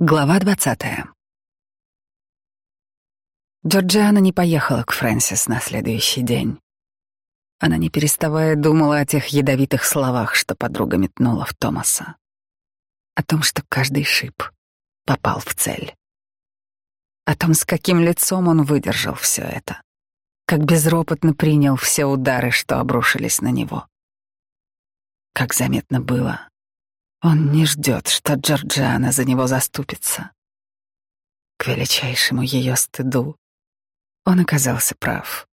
Глава двадцатая. Джорджиана не поехала к Фрэнсис на следующий день. Она, не переставая, думала о тех ядовитых словах, что подруга метнула в Томаса. О том, что каждый шип попал в цель. О том, с каким лицом он выдержал все это. Как безропотно принял все удары, что обрушились на него. Как заметно было, он не ждет, что Джорджиана за него заступится. К величайшему ее стыду он оказался прав.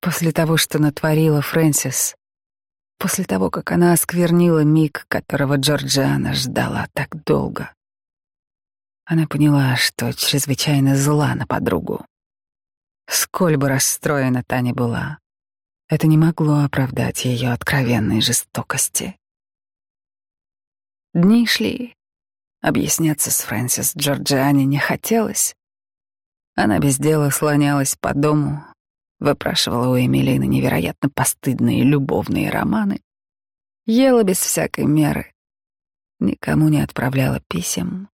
После того, что натворила Фрэнсис, после того, как она осквернила миг, которого Джорджиана ждала так долго, она поняла, что чрезвычайно зла на подругу. Сколь бы расстроена та ни была, это не могло оправдать ее откровенной жестокости. Дни шли. Объясняться с Фрэнсис Джорджиане не хотелось. Она без дела слонялась по дому, выпрашивала у Эмилины невероятно постыдные любовные романы, ела без всякой меры, никому не отправляла писем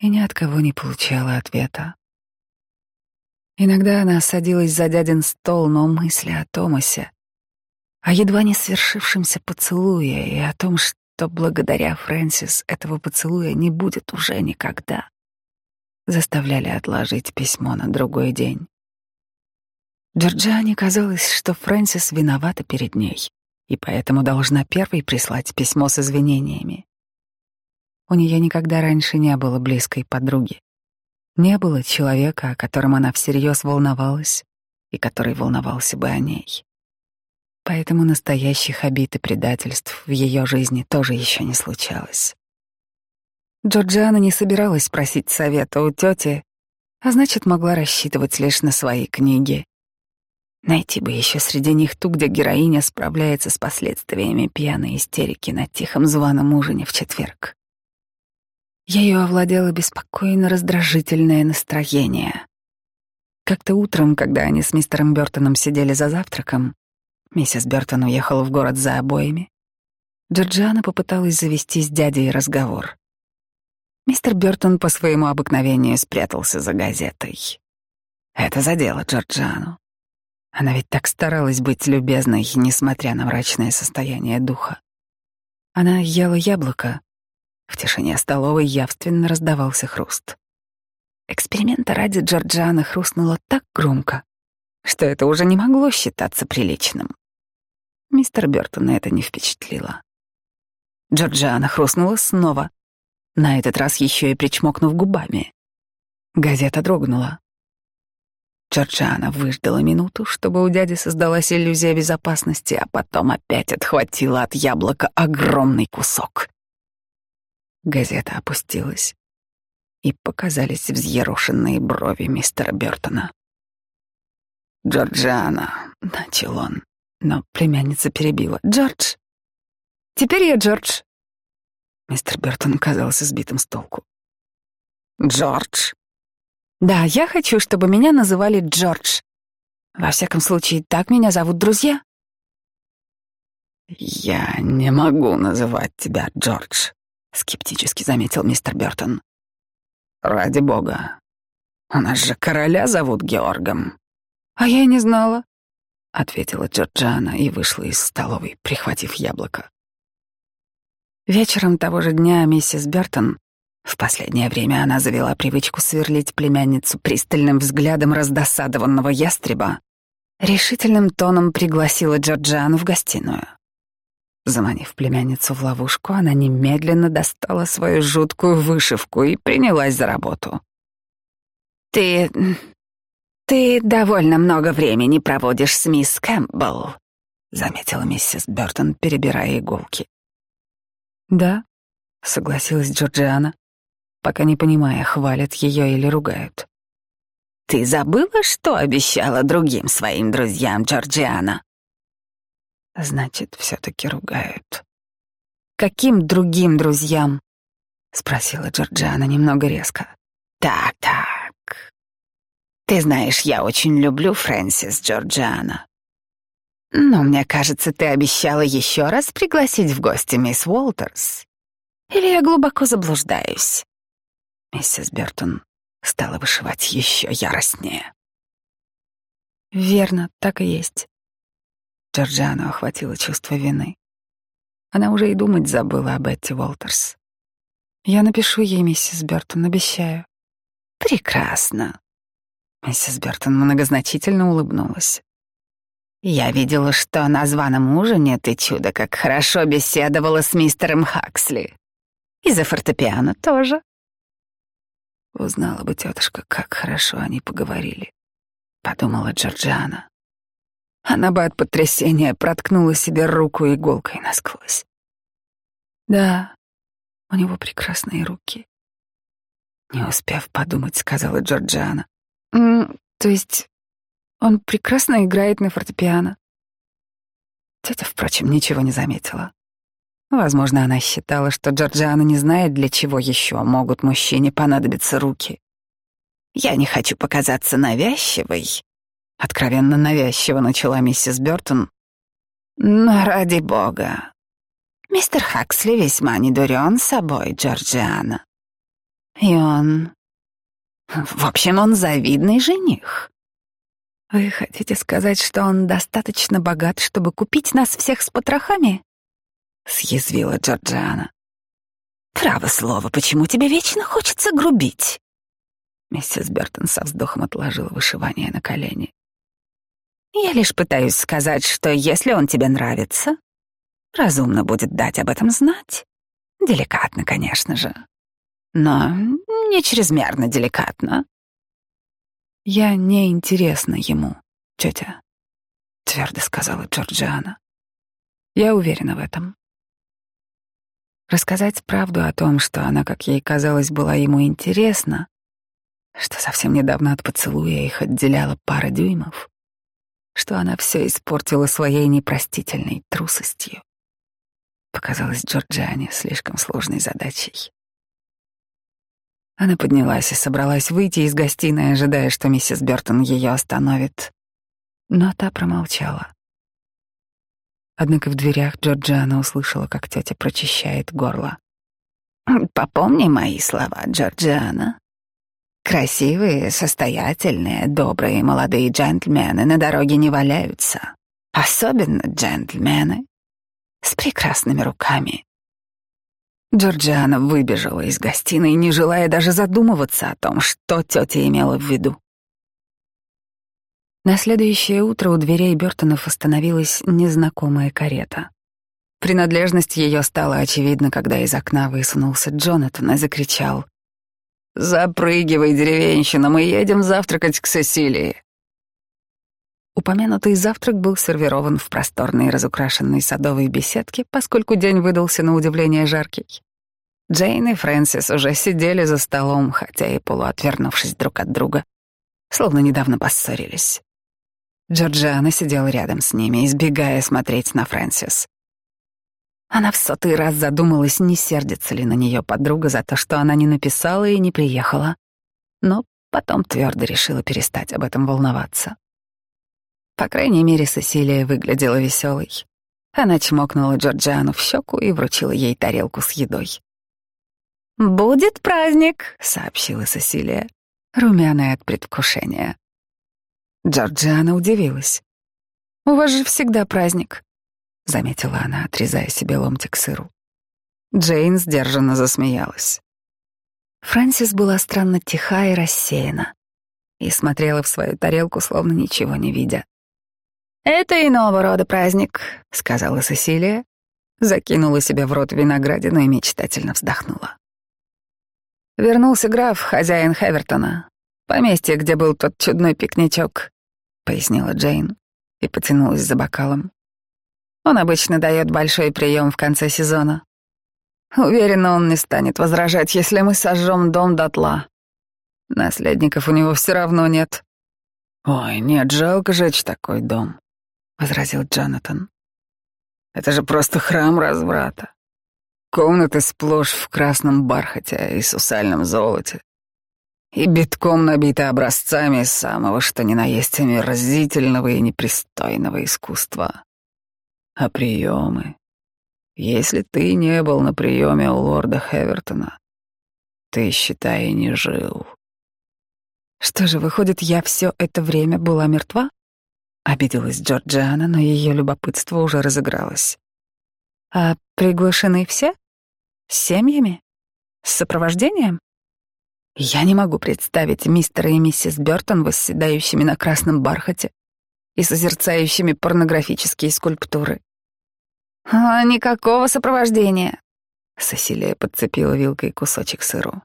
и ни от кого не получала ответа. Иногда она садилась за дядин стол, но мысли о Томасе, о едва не свершившемся поцелуе и о том, что то благодаря Фрэнсис этого поцелуя не будет уже никогда. Заставляли отложить письмо на другой день. Джорджиане казалось, что Фрэнсис виновата перед ней и поэтому должна первой прислать письмо с извинениями. У нее никогда раньше не было близкой подруги. Не было человека, о котором она всерьез волновалась и который волновался бы о ней. Поэтому настоящих обид и предательств в ее жизни тоже еще не случалось. Джорджиана не собиралась просить совета у тети, а значит, могла рассчитывать лишь на свои книги. Найти бы еще среди них ту, где героиня справляется с последствиями пьяной истерики на тихом званом ужине в четверг. Ею овладело беспокойно раздражительное настроение. Как-то утром, когда они с мистером Бёртоном сидели за завтраком, Миссис Бертон уехала в город за обоями. Джорджиана попыталась завести с дядей разговор. Мистер Бертон по своему обыкновению спрятался за газетой. Это задело Джорджану. Она ведь так старалась быть любезной, несмотря на мрачное состояние духа. Она ела яблоко. В тишине столовой явственно раздавался хруст. Эксперимента ради Джорджиана хрустнуло так громко, что это уже не могло считаться приличным. Мистер Бёртона это не впечатлило. Джорджиана хрустнула снова, на этот раз еще и причмокнув губами. Газета дрогнула. Джорджиана выждала минуту, чтобы у дяди создалась иллюзия безопасности, а потом опять отхватила от яблока огромный кусок. Газета опустилась, и показались взъерошенные брови мистера Бёртона. «Джорджиана», — начал он, но племянница перебила. «Джордж! Теперь я Джордж!» Мистер Бертон казался сбитым с толку. «Джордж?» «Да, я хочу, чтобы меня называли Джордж. Во всяком случае, так меня зовут друзья». «Я не могу называть тебя Джордж», — скептически заметил мистер Бертон. «Ради бога. У нас же короля зовут Георгом». «А я не знала», — ответила Джорджана и вышла из столовой, прихватив яблоко. Вечером того же дня миссис Бертон, в последнее время она завела привычку сверлить племянницу пристальным взглядом раздосадованного ястреба, решительным тоном пригласила Джорджану в гостиную. Заманив племянницу в ловушку, она немедленно достала свою жуткую вышивку и принялась за работу. «Ты «Ты довольно много времени проводишь с мисс Кэмпбелл», — заметила миссис Бертон, перебирая иголки. «Да», — согласилась Джорджиана, пока не понимая, хвалят ее или ругают. «Ты забыла, что обещала другим своим друзьям, Джорджиана?» «Значит, все-таки ругают». «Каким другим друзьям?» — спросила Джорджиана немного резко. «Так, так, ты знаешь, я очень люблю Фрэнсис Джорджиана. Но мне кажется, ты обещала еще раз пригласить в гости мисс Уолтерс. Или я глубоко заблуждаюсь? Миссис Бертон стала вышивать еще яростнее. Верно, так и есть. Джорджиану охватило чувство вины. Она уже и думать забыла об Этти Уолтерс. Я напишу ей, миссис Бертон, обещаю. Прекрасно. Миссис Бертон многозначительно улыбнулась. Я видела, что на званом ужине ты чудо как хорошо беседовала с мистером Хаксли. И за фортепиано тоже. Узнала бы тетушка, как хорошо они поговорили, подумала Джорджиана. Она бы от потрясения проткнула себе руку иголкой насквозь. Да, у него прекрасные руки. Не успев подумать, сказала Джорджиана. «М, то есть он прекрасно играет на фортепиано. Тетя, впрочем, ничего не заметила. Возможно, она считала, что Джорджиана не знает, для чего еще могут мужчине понадобиться руки. «Я не хочу показаться навязчивой», — откровенно навязчиво начала миссис Бёртон. «Но ради бога, мистер Хаксли весьма недурен собой, Джорджиана. И он... В общем, он завидный жених. Вы хотите сказать, что он достаточно богат, чтобы купить нас всех с потрохами? Съязвила Джорджиана. Право слово, почему тебе вечно хочется грубить? Миссис Бертон со вздохом отложила вышивание на колени. Я лишь пытаюсь сказать, что если он тебе нравится, разумно будет дать об этом знать. Деликатно, конечно же. Но не чрезмерно деликатно. «Я не интересна ему, тетя», — твердо сказала Джорджиана. «Я уверена в этом». Рассказать правду о том, что она, как ей казалось, была ему интересна, что совсем недавно от поцелуя их отделяла пара дюймов, что она все испортила своей непростительной трусостью, показалось Джорджиане слишком сложной задачей. Она поднялась и собралась выйти из гостиной, ожидая, что миссис Бертон ее остановит. Но та промолчала. Однако в дверях Джорджиана услышала, как тетя прочищает горло. «Попомни мои слова, Джорджиана. Красивые, состоятельные, добрые молодые джентльмены на дороге не валяются. Особенно джентльмены с прекрасными руками. Джорджиана выбежала из гостиной, не желая даже задумываться о том, что тетя имела в виду. На следующее утро у дверей Бертонов остановилась незнакомая карета. Принадлежность ее стала очевидна, когда из окна высунулся Джонатан и закричал. «Запрыгивай, деревенщина, мы едем завтракать к Сесилии». Упомянутый завтрак был сервирован в просторной разукрашенной садовой беседке, поскольку день выдался на удивление жаркий. Джейн и Фрэнсис уже сидели за столом, хотя и полуотвернувшись друг от друга, словно недавно поссорились. Джорджиана сидела рядом с ними, избегая смотреть на Фрэнсис. Она в сотый раз задумалась, не сердится ли на нее подруга за то, что она не написала и не приехала, но потом твердо решила перестать об этом волноваться. По крайней мере, Сесилия выглядела веселой. Она чмокнула Джорджиану в щеку и вручила ей тарелку с едой. «Будет праздник», — сообщила Сесилия, румяная от предвкушения. Джорджиана удивилась. «У вас же всегда праздник», — заметила она, отрезая себе ломтик сыру. Джейн сдержанно засмеялась. Фрэнсис была странно тиха и рассеяна и смотрела в свою тарелку, словно ничего не видя. «Это иного рода праздник», — сказала Сесилия, закинула себе в рот виноградину и мечтательно вздохнула. «Вернулся граф, хозяин Хевертона, поместье, где был тот чудной пикничок», — пояснила Джейн и потянулась за бокалом. «Он обычно дает большой прием в конце сезона. Уверена, он не станет возражать, если мы сожжем дом дотла. Наследников у него все равно нет». «Ой, нет, жалко жечь такой дом», — возразил Джонатан. «Это же просто храм разврата. Комнаты сплошь в красном бархате и сусальном золоте. И битком набиты образцами самого что ни на есть омерзительного и непристойного искусства. А приемы? Если ты не был на приеме у лорда Хевертона, ты, считай, не жил. Что же, выходит, я все это время была мертва? Обиделась Джорджиана, но ее любопытство уже разыгралось. А приглашены все? С семьями? С сопровождением? Я не могу представить мистера и миссис Бёртон восседающими на красном бархате и созерцающими порнографические скульптуры. «А, никакого сопровождения!» Сесилия подцепила вилкой кусочек сыру.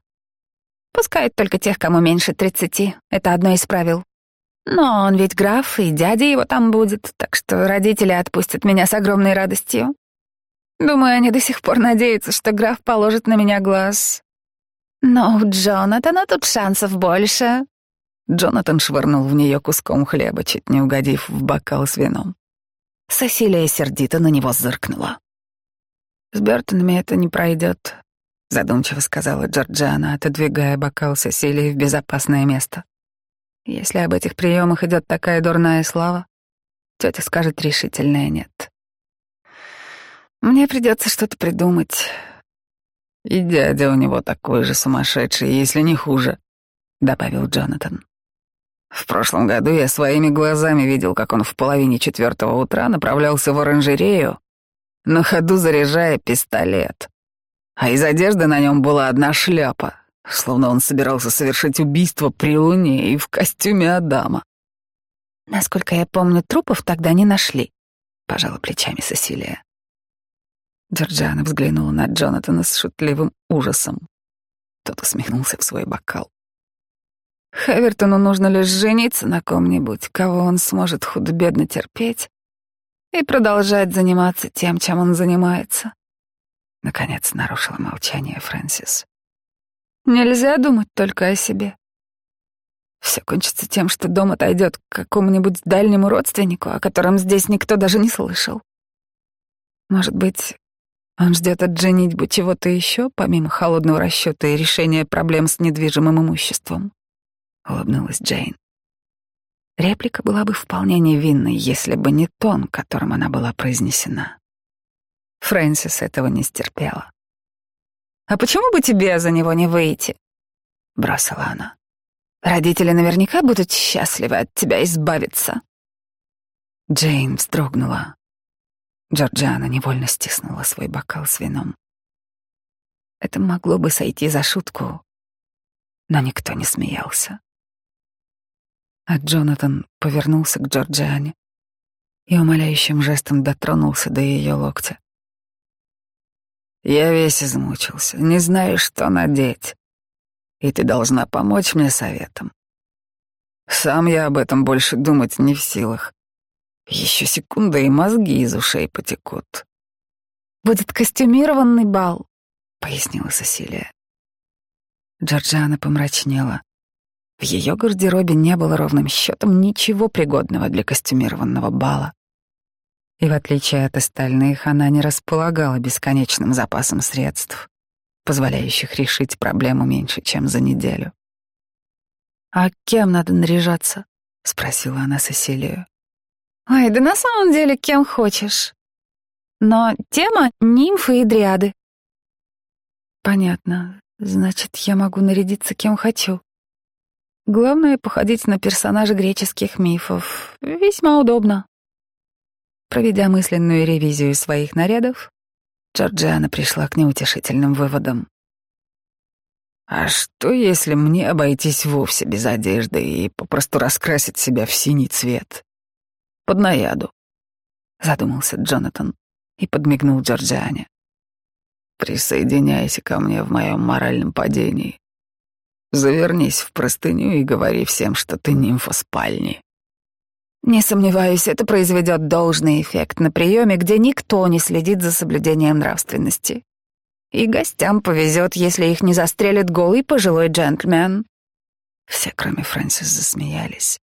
«Пускают только тех, кому меньше тридцати. Это одно из правил. Но он ведь граф, и дядя его там будет, так что родители отпустят меня с огромной радостью. Думаю, они до сих пор надеются, что граф положит на меня глаз. Но у Джонатана тут шансов больше». Джонатан швырнул в нее куском хлеба, чуть не угодив в бокал с вином. Сесилия сердито на него зыркнула. «С Бертонами это не пройдет», — задумчиво сказала Джорджиана, отодвигая бокал Сесилии в безопасное место. «Если об этих приемах идет такая дурная слава, тетя скажет решительное нет. Мне придется что-то придумать. И дядя у него такой же сумасшедший, если не хуже», — добавил Джонатан. В прошлом году я своими глазами видел, как он в половине четвертого утра направлялся в оранжерею, на ходу заряжая пистолет. А из одежды на нем была одна шляпа, словно он собирался совершить убийство при луне и в костюме Адама. Насколько я помню, трупов тогда не нашли, пожала плечами Сесилия. Джорджиана взглянула на Джонатана с шутливым ужасом. Тот усмехнулся в свой бокал. Хевертону нужно лишь жениться на ком-нибудь, кого он сможет худо-бедно терпеть и продолжать заниматься тем, чем он занимается. Наконец нарушила молчание Фрэнсис. Нельзя думать только о себе. Все кончится тем, что дом отойдет к какому-нибудь дальнему родственнику, о котором здесь никто даже не слышал. Может быть, он ждет от женитьбы чего-то еще, помимо холодного расчета и решения проблем с недвижимым имуществом. — улыбнулась Джейн. Реплика была бы вполне невинной, если бы не тон, которым она была произнесена. Фрэнсис этого не стерпела. «А почему бы тебе за него не выйти?» — бросила она. «Родители наверняка будут счастливы от тебя избавиться». Джейн вздрогнула. Джорджиана невольно стиснула свой бокал с вином. Это могло бы сойти за шутку, но никто не смеялся. А Джонатан повернулся к Джорджиане и умоляющим жестом дотронулся до ее локтя. «Я весь измучился, не знаю, что надеть, и ты должна помочь мне советом. Сам я об этом больше думать не в силах. Еще секунда, и мозги из ушей потекут». «Будет костюмированный бал», — пояснила Сесилия. Джорджиана помрачнела. В ее гардеробе не было ровным счетом ничего пригодного для костюмированного бала. И в отличие от остальных, она не располагала бесконечным запасом средств, позволяющих решить проблему меньше, чем за неделю. «А кем надо наряжаться?» — спросила она Сесилию. «Ой, да на самом деле кем хочешь. Но тема — нимфы и дриады». «Понятно. Значит, я могу нарядиться кем хочу», Главное — походить на персонажа греческих мифов. Весьма удобно. Проведя мысленную ревизию своих нарядов, Джорджиана пришла к неутешительным выводам. А что, если мне обойтись вовсе без одежды и попросту раскрасить себя в синий цвет? Под наяду. Задумался Джонатан и подмигнул Джорджиане. Присоединяйся ко мне в моем моральном падении. Завернись в простыню и говори всем, что ты нимфа спальни. Не сомневаюсь, это произведет должный эффект на приеме, где никто не следит за соблюдением нравственности. И гостям повезет, если их не застрелит голый пожилой джентльмен. Все, кроме Фрэнсис, засмеялись.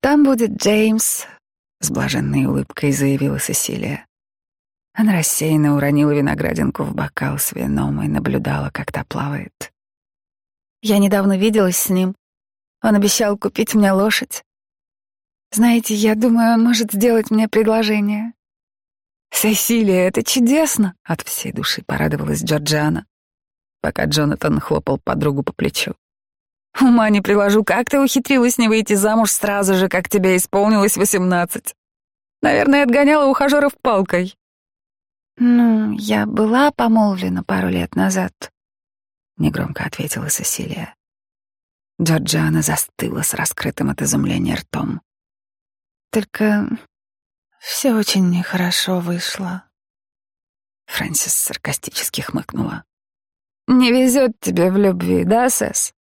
Там будет Джеймс, с блаженной улыбкой заявила Сесилия. Она рассеянно уронила виноградинку в бокал с вином и наблюдала, как та плавает. Я недавно виделась с ним. Он обещал купить мне лошадь. Знаете, я думаю, он может сделать мне предложение. Сесилия, это чудесно, от всей души порадовалась Джорджиана. пока Джонатан хлопал подругу по плечу. «Ума не приложу, как ты ухитрилась не выйти замуж сразу же, как тебе исполнилось восемнадцать? Наверное, отгоняла ухажеров палкой». «Ну, я была помолвлена пару лет назад», — негромко ответила Сесилия. Джорджиана застыла с раскрытым от изумления ртом. «Только все очень нехорошо вышло». Фрэнсис саркастически хмыкнула. «Не везет тебе в любви, да, Сэс?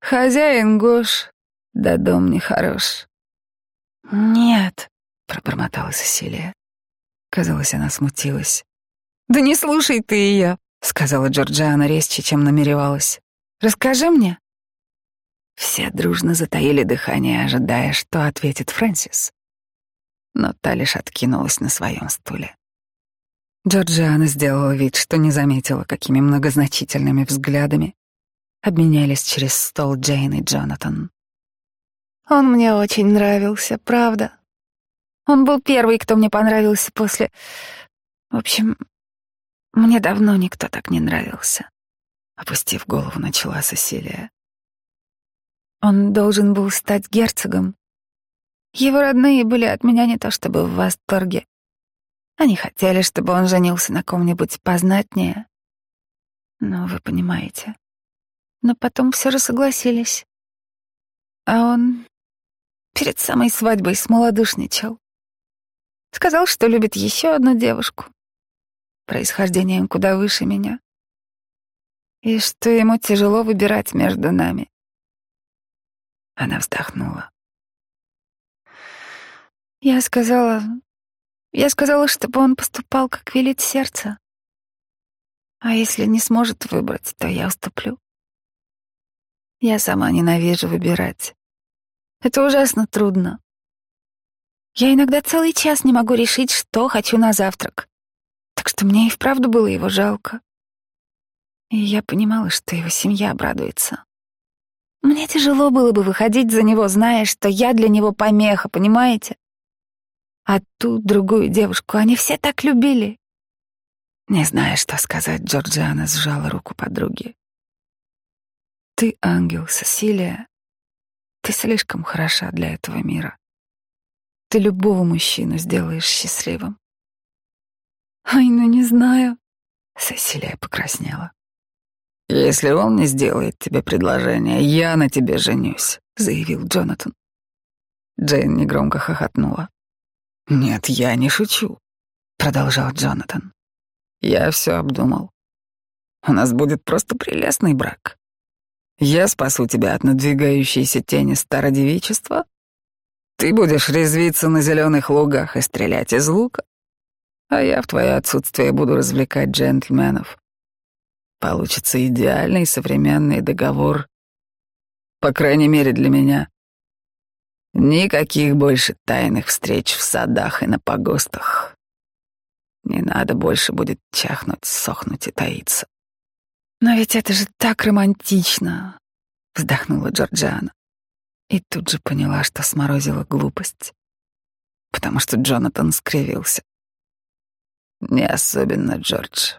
Хозяин Гош, да дом нехорош». «Нет», — пробормотала Сесилия. Казалось, она смутилась. «Да не слушай ты ее», — сказала Джорджиана резче, чем намеревалась. «Расскажи мне». Все дружно затаили дыхание, ожидая, что ответит Фрэнсис. Но та лишь откинулась на своем стуле. Джорджиана сделала вид, что не заметила, какими многозначительными взглядами обменялись через стол Джейн и Джонатан. «Он мне очень нравился, правда. Он был первый, кто мне понравился после... В общем, мне давно никто так не нравился». Опустив голову, начала Сесилия. Он должен был стать герцогом. Его родные были от меня не то чтобы в восторге. Они хотели, чтобы он женился на ком-нибудь познатнее. Ну, вы понимаете. Но потом все же согласились. А он перед самой свадьбой смолодушничал. Сказал, что любит еще одну девушку, происхождением куда выше меня, и что ему тяжело выбирать между нами. Она вздохнула. Я сказала, я сказала, чтобы он поступал, как велит сердце. А если не сможет выбрать, то я уступлю. Я сама ненавижу выбирать. Это ужасно трудно. Я иногда целый час не могу решить, что хочу на завтрак. Так что мне и вправду было его жалко. И я понимала, что его семья обрадуется. Мне тяжело было бы выходить за него, зная, что я для него помеха, понимаете? А ту другую девушку они все так любили. Не зная, что сказать, Джорджиана сжала руку подруги. Ты ангел, Сесилия. Ты слишком хороша для этого мира. Ты любого мужчину сделаешь счастливым. Ай, ну не знаю. Сесилия покраснела. «Если он не сделает тебе предложение, я на тебе женюсь», — заявил Джонатан. Джейн негромко хохотнула. «Нет, я не шучу», — продолжал Джонатан. «Я все обдумал. У нас будет просто прелестный брак. Я спасу тебя от надвигающейся тени стародевичества. Ты будешь резвиться на зеленых лугах и стрелять из лука, а я в твое отсутствие буду развлекать джентльменов. Получится идеальный современный договор. По крайней мере, для меня. Никаких больше тайных встреч в садах и на погостах. Не надо больше будет чахнуть, сохнуть и таиться. Но ведь это же так романтично, вздохнула Джорджиана. И тут же поняла, что сморозила глупость, потому что Джонатан скривился. Не особенно, Джордж.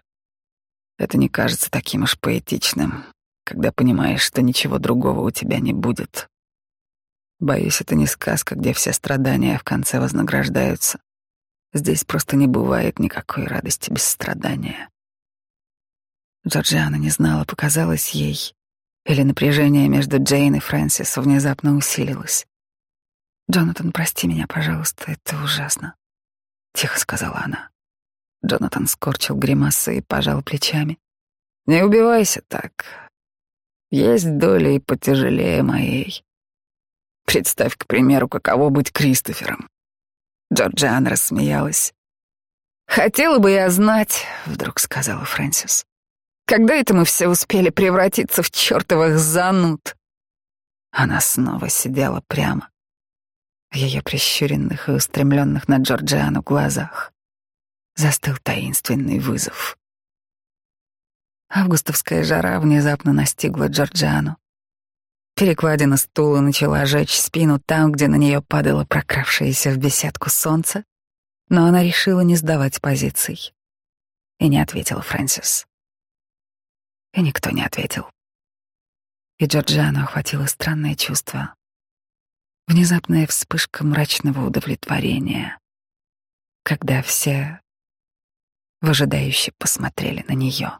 Это не кажется таким уж поэтичным, когда понимаешь, что ничего другого у тебя не будет. Боюсь, это не сказка, где все страдания в конце вознаграждаются. Здесь просто не бывает никакой радости без страдания. Джорджиана не знала, показалось ей, или напряжение между Джейн и Фрэнсис внезапно усилилось. «Джонатан, прости меня, пожалуйста, это ужасно», — тихо сказала она. Джонатан скорчил гримасы и пожал плечами. «Не убивайся так. Есть доля и потяжелее моей. Представь, к примеру, каково быть Кристофером. Джорджиан рассмеялась. «Хотела бы я знать», — вдруг сказала Фрэнсис, «когда это мы все успели превратиться в чертовых зануд?» Она снова сидела прямо. В ее прищуренных и устремленных на Джорджиану глазах застыл таинственный вызов. Августовская жара внезапно настигла Джорджиану. Перекладина стула начала жечь спину там, где на нее падало прокравшееся в беседку солнце, но она решила не сдавать позиций и не ответила Фрэнсис. И никто не ответил. И Джорджану охватило странное чувство. Внезапная вспышка мрачного удовлетворения, когда все выжидающе посмотрели на нее.